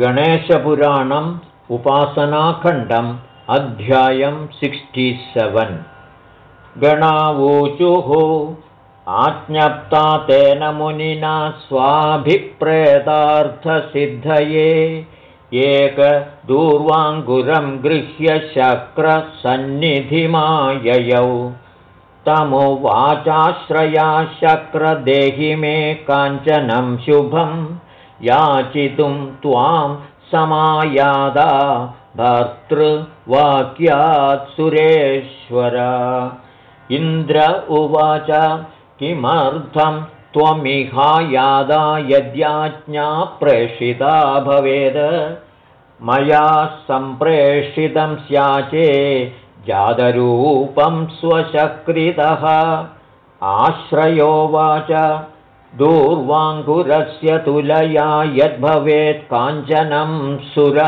गणेशपुराणम् उपासनाखण्डम् अध्यायं सिक्स्टिसेवन् गणावूचुः आज्ञप्ता तेन मुनिना स्वाभिप्रेतार्थसिद्धये एकदूर्वाङ्गुरं गृह्य शक्रसन्निधिमाययौ। तमुवाचाश्रया शक्रदेहि मे काञ्चनं शुभम् याचितुं त्वां समायादा भर्तृवाक्यात् सुरेश्वर। इन्द्र उवाच किमर्थं त्वमिहायादा यद्याज्ञा प्रेषिता भवेद्? मया सम्प्रेषितं स्याचे जातरूपं स्वशक्रितः। आश्रयोवाच दूर्वाङ्कुरस्य तुलया यद्भवेत् काञ्चनं सुर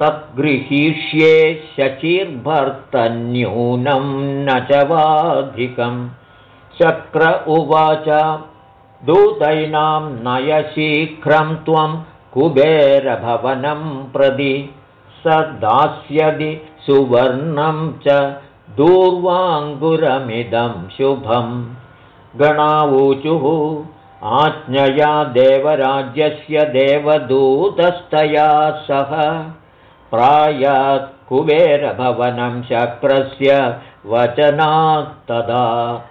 तद्गृहीष्ये शचिर्भर्तन्यूनं न च वाधिकं शक्र उवाच दूतैनां नयशीघ्रं त्वं कुबेरभवनं प्रदि स दास्यदि सुवर्णं च दूर्वाङ्कुरमिदं शुभं गणावूचुः आज्ञया देवराज्यस्य देवदूतस्तया सह। प्रायात् कुबेरभवनं शक्रस्य वचनात्तदा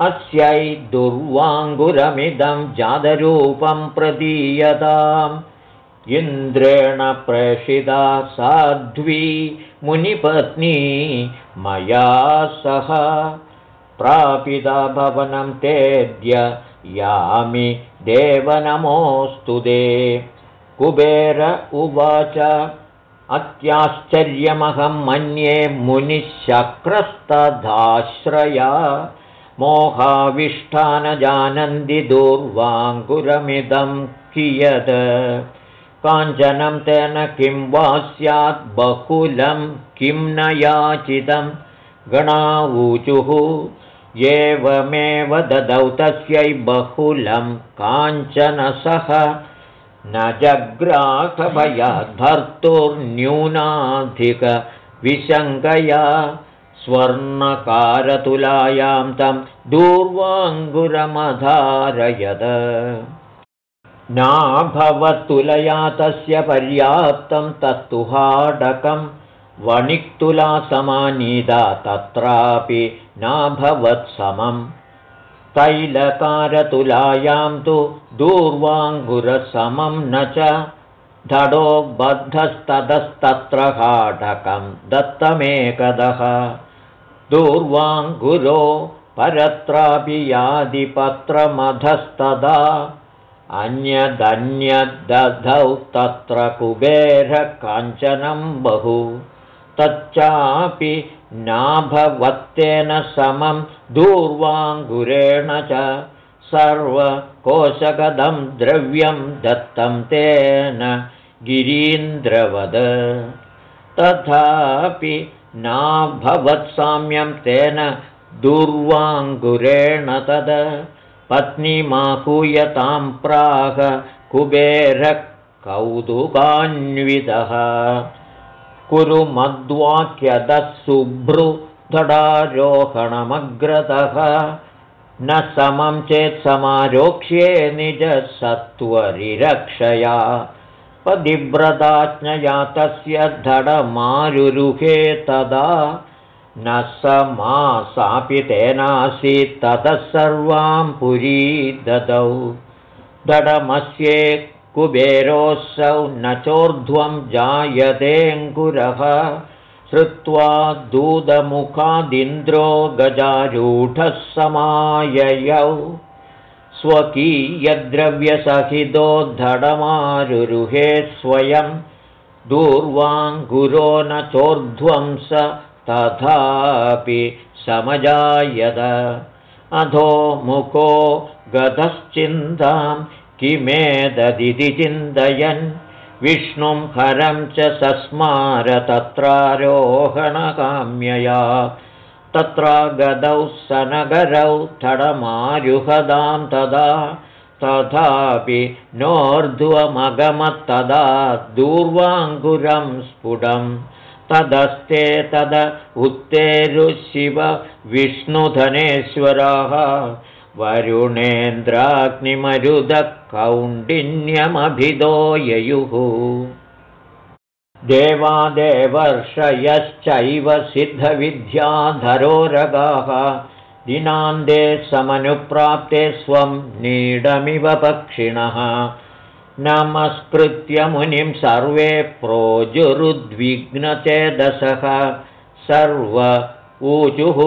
अस्यै दुर्वाङ्गुरमिदं जातरूपं प्रदीयताम्। इन्द्रेण प्रेषिता साध्वी मुनिपत्नी मया सह। प्रापिता भवनं तेद्य यामि देवनमोऽस्तु दे। कुबेर उवाच अत्याश्चर्यमहं मन्ये मुनिशक्रस्तधाश्रया। मोहाविष्ठानजानन्दि दूर्वाङ्कुरमिदं कियत् काञ्चनं तेन किं वा स्यात् बहुलं किं न याचितं? गणावूचुः एवमेव ददौ तस्यै बहुलं काञ्चनसः न जग्राहभयाद्भर्तुर्न्यूनाधिकविशङ्कया स्वर्णकारतुलायां तं दूर्वाङ्गुरमधारयद। नाभवत्तुलया तस्य पर्याप्तं तत्तुहाडकम् वणिक्तुला समानीता तत्रापि नाभवत्समम्। तैलकारतुलायां तु दूर्वाङ्गुरसमं न च। धडो बद्धस्ततस्तत्र हाटकं दत्तमेकदः। दूर्वाङ्गुरो परत्रापि यादिपत्रमधस्तदा अन्यदन्यदधौ तत्र कुबेरकाञ्चनं बहु तच्चापि नाभवत्तेन समं दूर्वाङ्गुरेण च सर्वकोशगदं द्रव्यं दत्तं तेन गिरीन्द्रवद। तथापि नाभवत्साम्यं तेन दूर्वाङ्गुरेण तद। पत्नीमाहूयतां प्राह कुबेरकौतुकान्वितः कुरु मद्वाक्यदः शुभ्रुधडारोहणमग्रतः न समं चेत् समारोक्ष्ये निजसत्वरिरक्षया पदिव्रताज्ञया तस्य धडमारुरुहे तदा। न समासापि तेनासीत् ततः सर्वां पुरी ददौ धडमस्ये कुबेरोऽसौ न चोर्ध्वं जायतेऽङ्कुरः श्रुत्वा दूतमुखादिन्द्रो गजारूढः समाययौ। स्वकीयद्रव्यसहितो धडमारुरुहे स्वयं। दूर्वाङ्गुरो न चोर्ध्वं स तथापि समजायत। अधो मुखो गतश्चिन्तां किमेतदिति चिन्तयन्। विष्णुं हरं च सस्मार तत्रारोहणकाम्यया। तत्रा गदौ सनगरौ थडमारुहदां तदा। तथापि नोर्ध्वमगमत्तदा दूर्वाङ्कुरं स्फुटम्। तदस्ते तद उत्तेरुशिव विष्णुधनेश्वराः वरुणेन्द्राग्निमरुदकौण्डिन्यमभिदो ययुः देवादेवर्षयश्चैव सिद्धविद्याधरोरगाः दिनान्ते समनुप्राप्ते स्वं नीडमिव पक्षिणः। नमस्कृत्य मुनिं सर्वे प्रोजुरुद्विग्नचेदसः। सर्व ऊचुः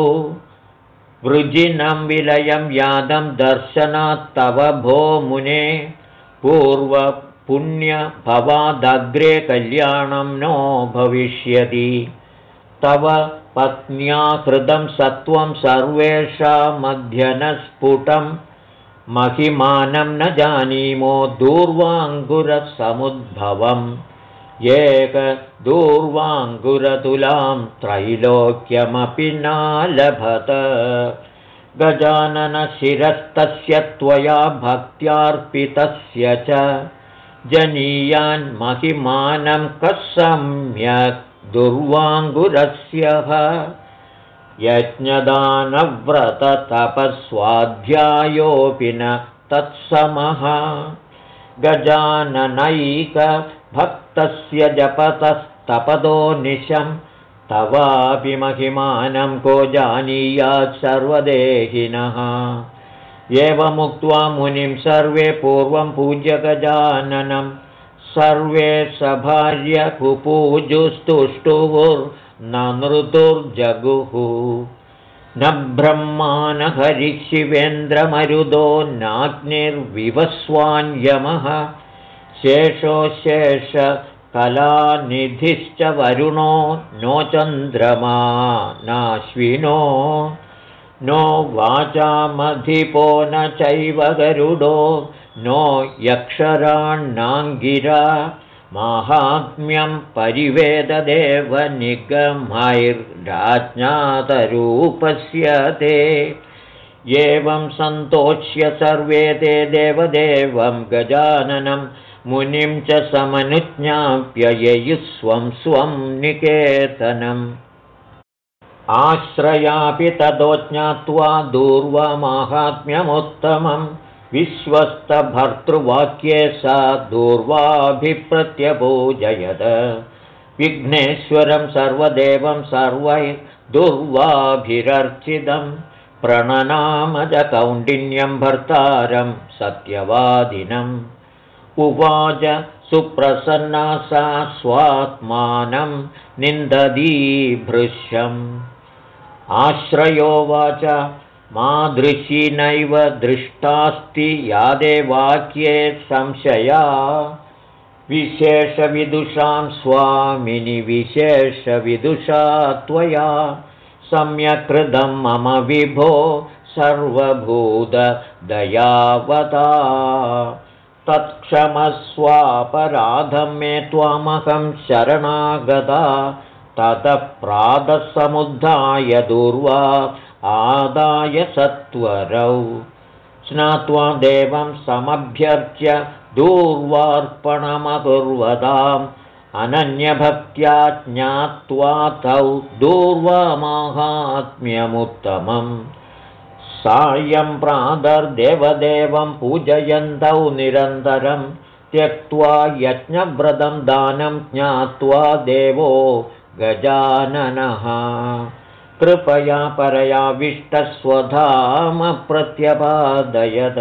वृजिनं विलयं यादं दर्शनात्तव भो मुने। पूर्वपुण्यभवादग्रे कल्याणं नो भविष्यति। तव पत्न्या कृतं सत्वं सर्वेषामध्यनस्फुटम् महिमानं न जानीमो एकदूर्वाङ्कुरतुलां त्रैलोक्यमपि नालभत। गजाननशिरस्तस्य त्वया भक्त्यार्पितस्य च। जनीयान्महिमानं कः सम्यक् दुर्वाङ्कुरस्य यज्ञदानव्रततपस्वाध्यायोऽपि न तत्समः गजाननैकभक्तस्य जपतस्तपदो निशं तवापि महिमानं को जानीयात् सर्वदेहिनः। एवमुक्त्वा मुनिं सर्वे पूर्वं पूज्य गजाननं सर्वे सभार्यकुपूजुस्तुष्टुवुर् न नृतुर्जगुः न ब्रह्मा न हरिशिवेन्द्रमरुदो नाग्निर्विवस्वान्यमः शेषो शेषकलानिधिश्च वरुणो नो चन्द्रमा नाश्विनो नो वाचामधिपो न चैव गरुडो नो यक्षराण्णाङ्गिरा माहात्म्यं परिवेददेव निगमैर्राज्ञातरूपस्य ते। एवं सन्तोष्य सर्वे ते देवदेवं गजाननं मुनिं च समनुज्ञाप्य ययुस्वं स्वं निकेतनम्। आश्रयापि ततो ज्ञात्वा दूर्वमाहात्म्यमुत्तमम्। विश्वस्तभर्तृवाक्ये सा दूर्वाभिप्रत्यपूजयद विघ्नेश्वरं सर्वदेवं सर्वै दुर्वाभिरर्चितं। प्रणनामजकौण्डिन्यं भर्तारं सत्यवादिनम् उवाच सुप्रसन्ना सा स्वात्मानं निन्ददीभृश्यम् आश्रयोवाच मादृशी नैव दृष्टास्ति यादेवाक्ये संशया। विशेषविदुषां स्वामिनि विशेषविदुषा त्वया। सम्यक्कृतं मम विभो सर्वभूतदयावता तत्क्षमस्वापराधं मे त्वामहं शरणागता ततः प्रातःसमुद्धाय दूर्वा आदाय सत्वरौ स्नात्वा देवं समभ्यर्च्य दूर्वार्पणमकुर्वताम् अनन्यभक्त्या ज्ञात्वा तौ दूर्वामाहात्म्यमुत्तमम् सायं प्रातर्देवदेवं पूजयन्तौ निरन्तरं त्यक्त्वा यज्ञव्रतं दानं ज्ञात्वा देवो गजाननः। कृपया परयाविष्टस्वधामप्रत्यपादयद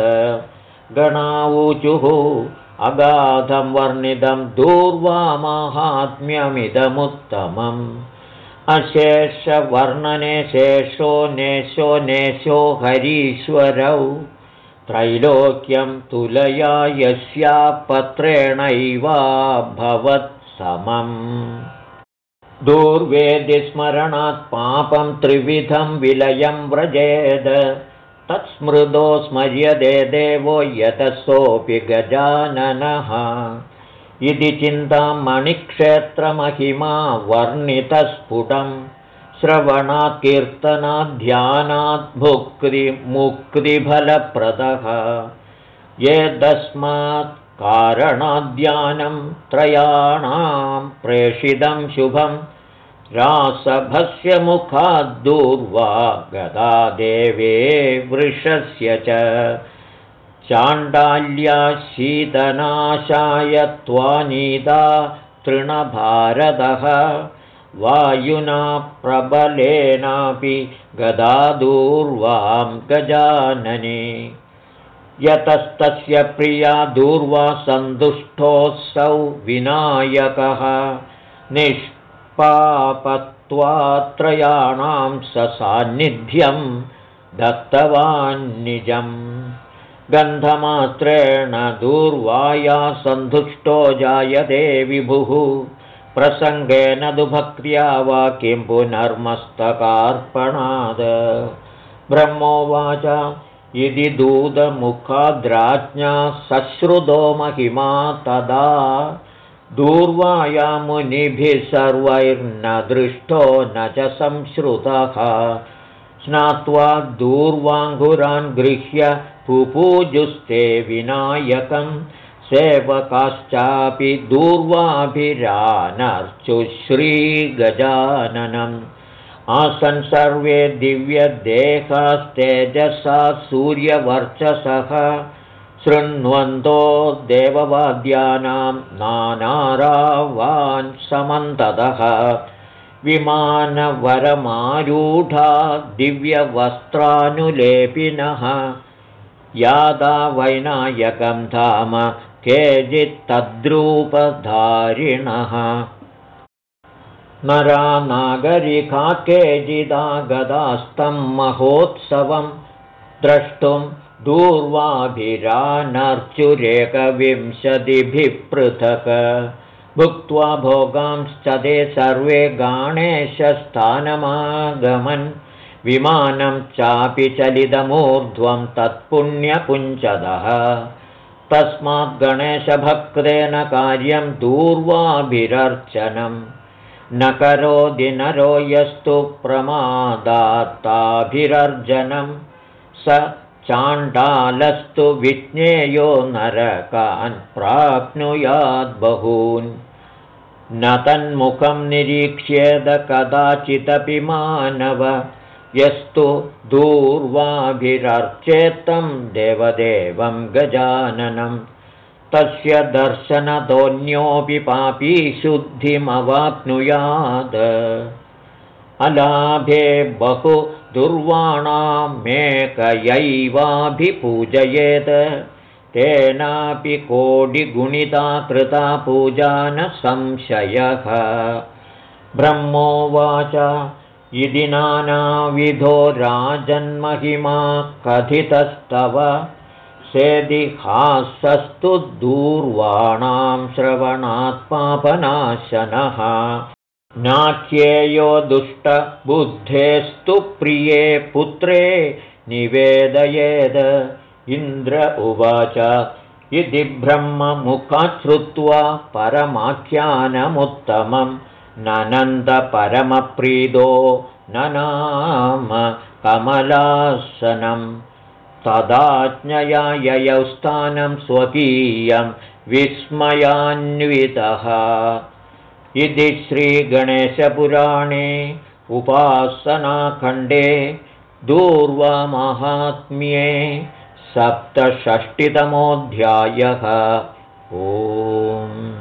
गणावूचुः अगाधं वर्णितं दूर्वामाहात्म्यमिदमुत्तमम् अशेषवर्णने शेषो नेशो नेशो हरीश्वरौ। त्रैलोक्यं तुलया भवत्समम् दूर्वेदिस्मरणात् पापं त्रिविधं विलयं व्रजेद। तत्स्मृदो स्मर्यदे देवो यतसोऽपि गजाननः इति चिन्तां मणिक्षेत्रमहिमा वर्णितस्फुटं श्रवणात् कीर्तनाध्यानात् भुक्तिमुक्तिफलप्रदः यदस्मात् कारणाद्यानं त्रयाणां प्रेषितं शुभं। रासभस्य मुखाद्दूर्वा गदा देवे वृषस्य च चाण्डाल्या शीतनाशाय त्वानीता तृणभारतः। वायुना प्रबलेनापि गदादूर्वां गजानने। यतस्तस्य प्रिया दूर्वा सन्तुष्टोऽसौ विनायकः। निष्पापत्वात्रयाणां ससान्निध्यं दत्तवान्निजम् गन्धमात्रेण दूर्वाया सन्तुष्टो जायते विभुः। प्रसङ्गेन दुभक्त्या वा किं पुनर्मस्तकार्पणाद ब्रह्मोवाच इति दूतमुखाद्राज्ञा सश्रुतो महिमा तदा। दूर्वाया मुनिभिः सर्वैर्न दृष्टो न च संश्रुतः स्नात्वा दूर्वाङ्कुरान् गृह्य पुपूजुस्ते विनायकं सेवकाश्चापि दूर्वाभिरानर्चुश्रीगजाननम्। आसन् सर्वे दिव्यदेहास्तेजसा सूर्यवर्चसः। शृण्वन्तो देववाद्यानां नानारावान् समन्ततः विमानवरमारूढा दिव्यवस्त्रानुलेपिनः यादा वैनायकं धाम केचित्तद्रूपधारिणः। नरा नागरिका केचिदागदास्तं महोत्सवं द्रष्टुं दूर्वाभिरानर्चुरेकविंशतिभिः पृथक् भुक्त्वा भोगांश्च ते सर्वे गाणेशस्थानमागमन्। विमानं चापि चलितमूर्ध्वं तत्पुण्यपुञ्चदः। तस्मात् गणेशभक्तेन कार्यं दूर्वाभिरर्चनम् न करोति नरो यस्तु प्रमादात्ताभिरर्जनं। स चाण्डालस्तु विज्ञेयो नरकान् प्राप्नुयाद्बहून् न तन्मुखं निरीक्ष्येद कदाचिदपि मानव। यस्तु दूर्वाभिरर्चेत्तं देवदेवं गजाननम् तस्य दर्शनतोऽन्योऽपि पापी शुद्धिमवाप्नुयात् अलाभे बहु दुर्वाणामेकयैवाभिपूजयेत् तेनापि कोटिगुणिता कृता पूजा न संशयः। ब्रह्मोवाच इति नानाविधो राजन्महिमा कथितस्तव। सेदिहासस्तु दूर्वाणां श्रवणात्पापनाशनः नाख्येयो दुष्टबुद्धेस्तु प्रिये पुत्रे निवेदयेद इन्द्र उवाच। इति ब्रह्ममुखात् श्रुत्वा परमाख्यानमुत्तमं ननन्दपरमप्रीदो न नाम कमलासनम्। तदाज्ञया ययौ स्थानं स्वकीयं विस्मयान्वितः। इति श्रीगणेशपुराणे उपासनाखण्डे दूर्वामाहात्म्ये सप्तषष्टितमोऽध्यायः। ओम्